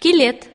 шкилет